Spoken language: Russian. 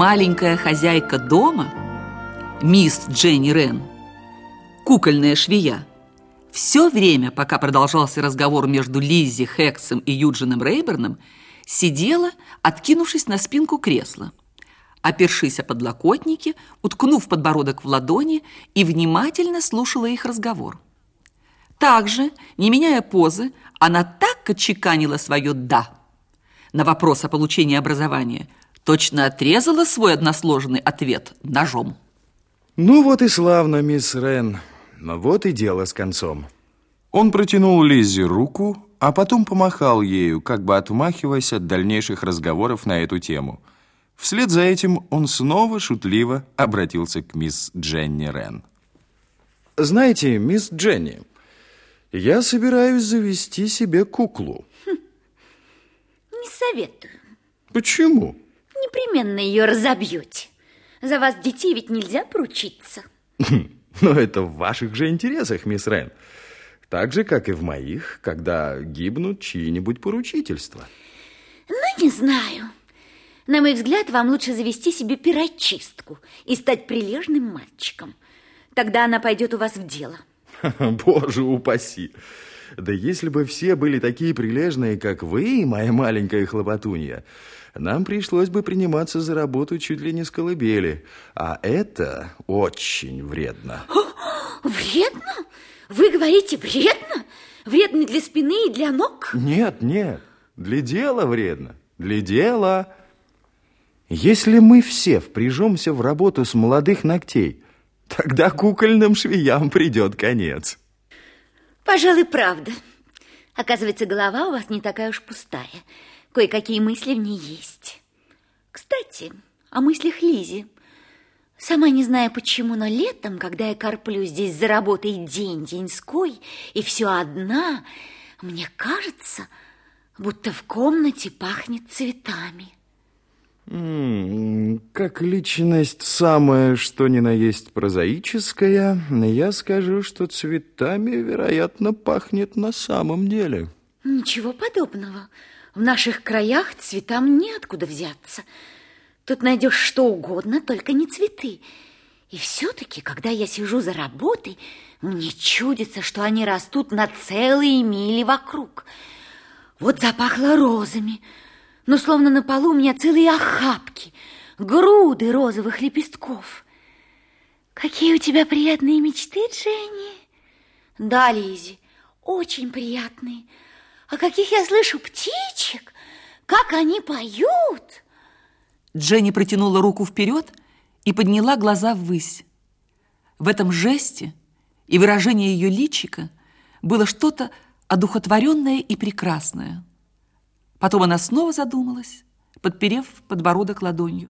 маленькая хозяйка дома, мисс Дженни Рен, кукольная швея, все время, пока продолжался разговор между Лиззи Хексом и Юджином Рейберном, сидела, откинувшись на спинку кресла, опершись о подлокотники, уткнув подбородок в ладони и внимательно слушала их разговор. Также, не меняя позы, она так отчеканила свое «да» на вопрос о получении образования, точно отрезала свой односложный ответ ножом. Ну вот и славно, мисс Рен. Но вот и дело с концом. Он протянул Лиззи руку, а потом помахал ею, как бы отмахиваясь от дальнейших разговоров на эту тему. Вслед за этим он снова шутливо обратился к мисс Дженни Рен. Знаете, мисс Дженни, я собираюсь завести себе куклу. Не советую. Почему? Непременно ее разобьете. За вас детей ведь нельзя поручиться. Но это в ваших же интересах, мисс Рен. Так же, как и в моих, когда гибнут чьи-нибудь поручительства. Ну, не знаю. На мой взгляд, вам лучше завести себе пирочистку и стать прилежным мальчиком. Тогда она пойдет у вас в дело. Боже упаси! Да если бы все были такие прилежные, как вы, моя маленькая хлопотунья, нам пришлось бы приниматься за работу чуть ли не с колыбели. А это очень вредно. О, вредно? Вы говорите вредно? Вредно для спины и для ног? Нет, нет. Для дела вредно. Для дела. Если мы все впряжемся в работу с молодых ногтей, тогда кукольным швеям придет конец. Пожалуй, правда. Оказывается, голова у вас не такая уж пустая. Кое-какие мысли в ней есть. Кстати, о мыслях Лизи. Сама не знаю почему, но летом, когда я корплю здесь за работой день-деньской и все одна, мне кажется, будто в комнате пахнет цветами. Как личность самая, что ни на есть прозаическая, я скажу, что цветами, вероятно, пахнет на самом деле. Ничего подобного. В наших краях цветам неоткуда взяться. Тут найдешь что угодно, только не цветы. И все-таки, когда я сижу за работой, мне чудится, что они растут на целые мили вокруг. Вот запахло розами, но словно на полу у меня целые охапки, груды розовых лепестков. Какие у тебя приятные мечты, Дженни? Да, Лизи, очень приятные. А каких я слышу птичек, как они поют. Дженни протянула руку вперед и подняла глаза ввысь. В этом жесте и выражении ее личика было что-то одухотворенное и прекрасное. Потом она снова задумалась, подперев подбородок ладонью.